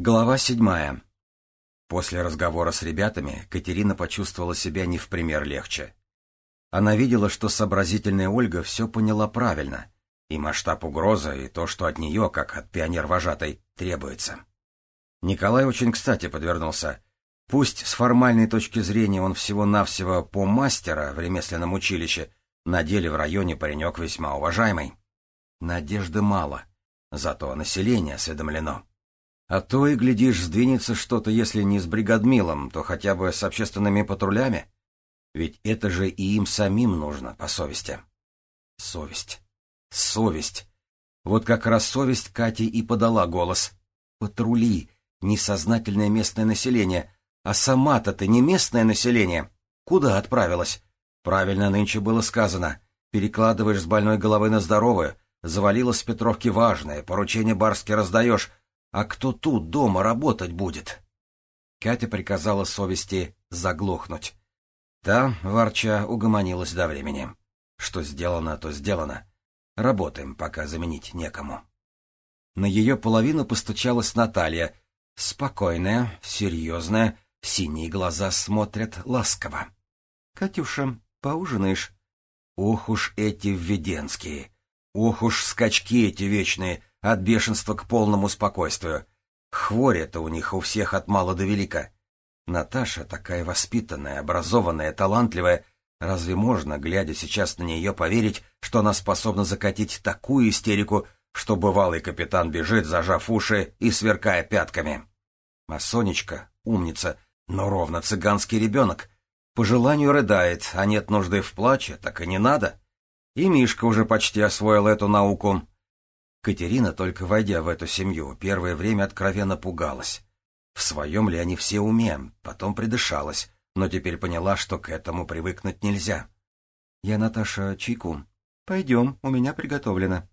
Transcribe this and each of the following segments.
Глава седьмая. После разговора с ребятами Катерина почувствовала себя не в пример легче. Она видела, что сообразительная Ольга все поняла правильно, и масштаб угрозы, и то, что от нее, как от пионер-вожатой, требуется. Николай очень кстати подвернулся. Пусть с формальной точки зрения он всего-навсего по мастера в ремесленном училище, на деле в районе паренек весьма уважаемый. Надежды мало, зато население осведомлено. А то и, глядишь, сдвинется что-то, если не с бригадмилом, то хотя бы с общественными патрулями. Ведь это же и им самим нужно, по совести. Совесть. Совесть. Вот как раз совесть Кате и подала голос. Патрули, несознательное местное население. А сама-то ты не местное население. Куда отправилась? Правильно нынче было сказано. Перекладываешь с больной головы на здоровую, завалила с Петровки важное, поручение барски раздаешь, а кто тут дома работать будет? Катя приказала совести заглохнуть. Та, ворча, угомонилась до времени. Что сделано, то сделано. Работаем, пока заменить некому. На ее половину постучалась Наталья. Спокойная, серьезная, синие глаза смотрят ласково. — Катюша, поужинаешь? Ох уж эти введенские! Ох уж скачки эти вечные! От бешенства к полному спокойствию. Хворя-то у них у всех от мала до велика. Наташа такая воспитанная, образованная, талантливая. Разве можно, глядя сейчас на нее, поверить, что она способна закатить такую истерику, что бывалый капитан бежит, зажав уши и сверкая пятками? А Сонечка — умница, но ровно цыганский ребенок. По желанию рыдает, а нет нужды в плаче, так и не надо. И Мишка уже почти освоил эту науку. Катерина, только войдя в эту семью, первое время откровенно пугалась. В своем ли они все уме, потом придышалась, но теперь поняла, что к этому привыкнуть нельзя. — Я, Наташа, чайку. — Пойдем, у меня приготовлено.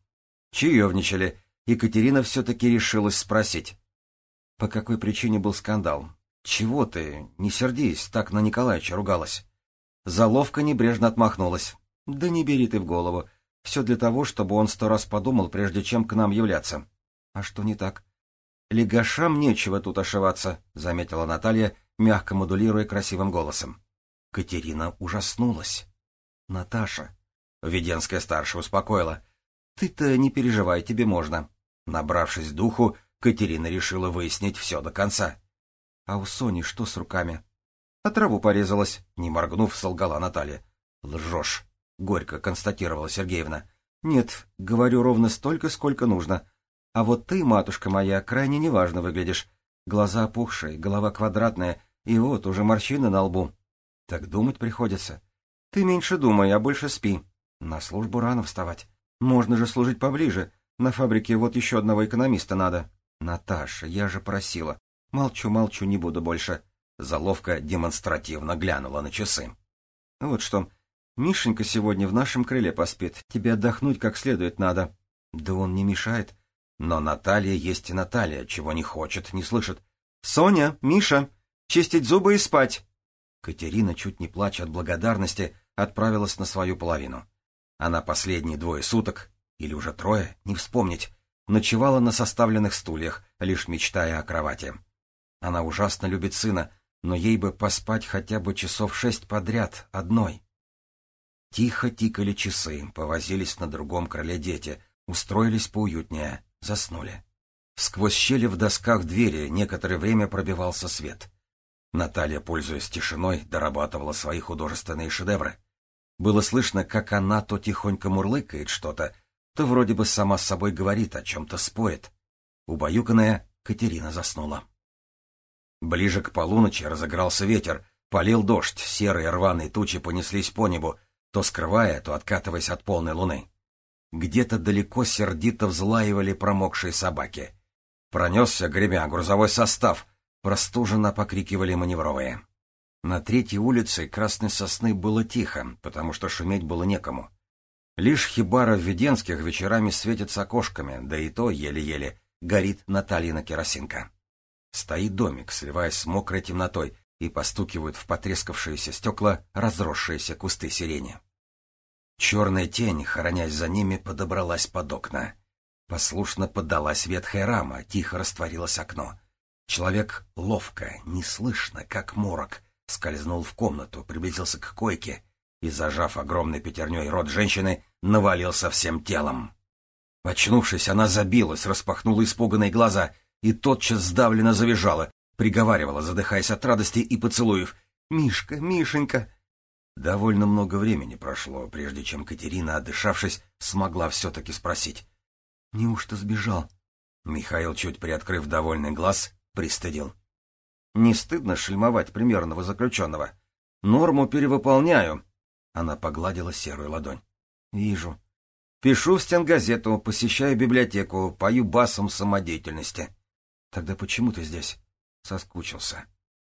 Чаевничали, и Катерина все-таки решилась спросить. — По какой причине был скандал? Чего ты, не сердись, так на Николаевича ругалась? Заловка небрежно отмахнулась. — Да не бери ты в голову. Все для того, чтобы он сто раз подумал, прежде чем к нам являться. А что не так? Легашам нечего тут ошиваться, заметила Наталья, мягко модулируя красивым голосом. Катерина ужаснулась. Наташа. Веденская старшая успокоила. Ты-то не переживай, тебе можно. Набравшись духу, Катерина решила выяснить все до конца. А у Сони что с руками? А траву порезалась, не моргнув, солгала Наталья. Лжешь. — горько констатировала Сергеевна. — Нет, говорю ровно столько, сколько нужно. А вот ты, матушка моя, крайне неважно выглядишь. Глаза опухшие, голова квадратная, и вот уже морщины на лбу. Так думать приходится. Ты меньше думай, а больше спи. На службу рано вставать. Можно же служить поближе. На фабрике вот еще одного экономиста надо. Наташа, я же просила. Молчу, молчу, не буду больше. Заловка демонстративно глянула на часы. Вот что, Мишенька сегодня в нашем крыле поспит. Тебе отдохнуть как следует надо. Да он не мешает. Но Наталья есть и Наталья, чего не хочет, не слышит. Соня, Миша, чистить зубы и спать. Катерина, чуть не плача от благодарности, отправилась на свою половину. Она последние двое суток, или уже трое, не вспомнить, ночевала на составленных стульях, лишь мечтая о кровати. Она ужасно любит сына, но ей бы поспать хотя бы часов шесть подряд, одной. Тихо тикали часы, повозились на другом крыле дети, устроились поуютнее, заснули. Сквозь щели в досках двери некоторое время пробивался свет. Наталья, пользуясь тишиной, дорабатывала свои художественные шедевры. Было слышно, как она то тихонько мурлыкает что-то, то вроде бы сама с собой говорит, о чем-то спорит. Убаюканная, Катерина заснула. Ближе к полуночи разыгрался ветер, полил дождь, серые рваные тучи понеслись по небу, то скрывая, то откатываясь от полной луны. Где-то далеко сердито взлаивали промокшие собаки. Пронесся, гремя, грузовой состав, простуженно покрикивали маневровые. На третьей улице Красной Сосны было тихо, потому что шуметь было некому. Лишь хибара в Веденских вечерами светится окошками, да и то еле-еле горит Натальина керосинка. Стоит домик, сливаясь с мокрой темнотой, и постукивают в потрескавшиеся стекла разросшиеся кусты сирени. Черная тень, хоронясь за ними, подобралась под окна. Послушно поддалась ветхая рама, тихо растворилось окно. Человек ловко, неслышно, как морок, скользнул в комнату, приблизился к койке и, зажав огромной пятерней рот женщины, навалился всем телом. Очнувшись, она забилась, распахнула испуганные глаза и тотчас сдавленно завизжала, приговаривала, задыхаясь от радости и поцелуев. «Мишка, Мишенька!» Довольно много времени прошло, прежде чем Катерина, отдышавшись, смогла все-таки спросить. «Неужто сбежал?» Михаил, чуть приоткрыв довольный глаз, пристыдил. «Не стыдно шельмовать примерного заключенного? Норму перевыполняю!» Она погладила серую ладонь. «Вижу. Пишу в стенгазету, посещаю библиотеку, пою басом самодеятельности. Тогда почему ты здесь?» Соскучился.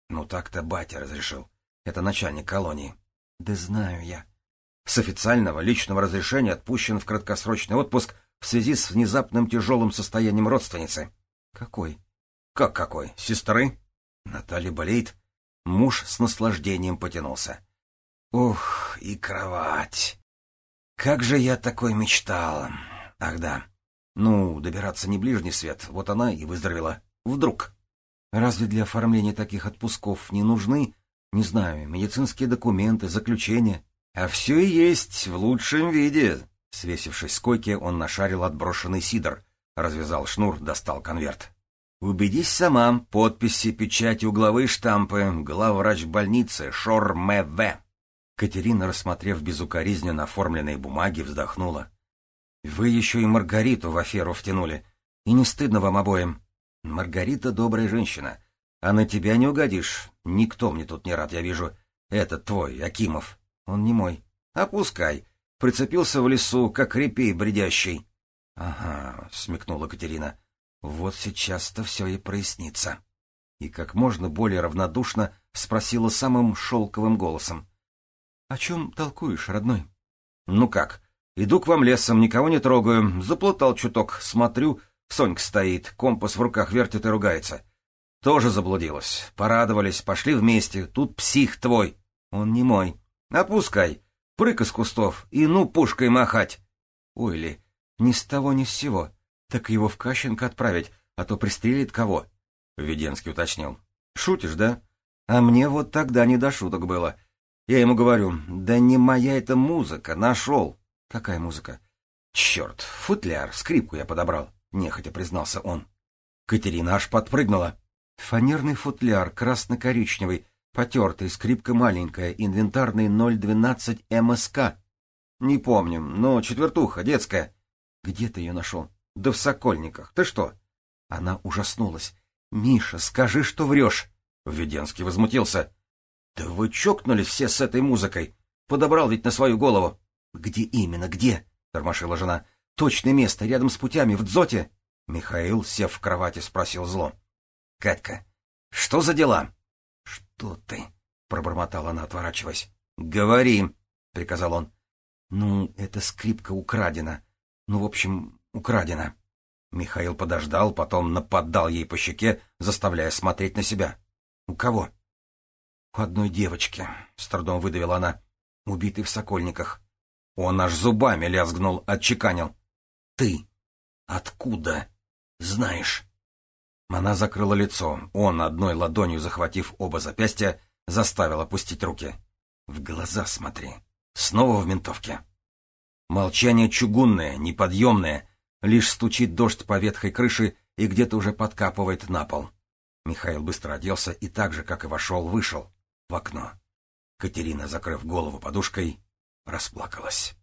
«Ну так-то батя разрешил. Это начальник колонии». Да знаю я. С официального личного разрешения отпущен в краткосрочный отпуск в связи с внезапным тяжелым состоянием родственницы. Какой? Как какой? Сестры? Наталья болеет. Муж с наслаждением потянулся. Ух, и кровать. Как же я такой мечтал. Ах да. Ну, добираться не ближний свет. Вот она и выздоровела. Вдруг. Разве для оформления таких отпусков не нужны не знаю, медицинские документы, заключения. А все есть в лучшем виде. Свесившись с койки, он нашарил отброшенный сидор. Развязал шнур, достал конверт. Убедись сама. Подписи, печати, угловые штампы. Главврач больницы Шор М.В. Катерина, рассмотрев безукоризненно оформленные бумаги, вздохнула. «Вы еще и Маргариту в аферу втянули. И не стыдно вам обоим. Маргарита добрая женщина. А на тебя не угодишь. Никто мне тут не рад, я вижу. Этот твой, Акимов. Он не мой. Опускай. Прицепился в лесу, как репей бредящий. — Ага, — смекнула Катерина. — Вот сейчас-то все и прояснится. И как можно более равнодушно спросила самым шелковым голосом. — О чем толкуешь, родной? — Ну как? Иду к вам лесом, никого не трогаю. Заплутал чуток, смотрю, Сонька стоит, компас в руках вертит и ругается. Тоже заблудилась. Порадовались, пошли вместе. Тут псих твой. Он не мой. Опускай. Прыг из кустов и ну пушкой махать. Ой ли, ни с того ни с сего. Так его в Кащенко отправить, а то пристрелит кого? Веденский уточнил. Шутишь, да? А мне вот тогда не до шуток было. Я ему говорю, да не моя это музыка, нашел. Какая музыка? Черт, футляр, скрипку я подобрал, нехотя признался он. Катерина аж подпрыгнула. Фанерный футляр, красно-коричневый, потертый, скрипка маленькая, инвентарный 012 МСК. Не помню, но четвертуха, детская. Где ты ее нашел? Да в Сокольниках. Ты что? Она ужаснулась. Миша, скажи, что врешь. Введенский возмутился. Да вы чокнулись все с этой музыкой. Подобрал ведь на свою голову. Где именно, где? Тормошила жена. Точное место, рядом с путями, в дзоте. Михаил, сев в кровати, спросил зло. Катька, что за дела? — Что ты? — пробормотала она, отворачиваясь. — Говори, — приказал он. — Ну, эта скрипка украдена. Ну, в общем, украдена. Михаил подождал, потом нападал ей по щеке, заставляя смотреть на себя. — У кого? — У одной девочки, — с трудом выдавила она, — убитой в Сокольниках. Он аж зубами лязгнул, отчеканил. — Ты откуда знаешь? Она закрыла лицо. Он, одной ладонью захватив оба запястья, заставил опустить руки. В глаза смотри. Снова в ментовке. Молчание чугунное, неподъемное. Лишь стучит дождь по ветхой крыше и где-то уже подкапывает на пол. Михаил быстро оделся и так же, как и вошел, вышел в окно. Катерина, закрыв голову подушкой, расплакалась.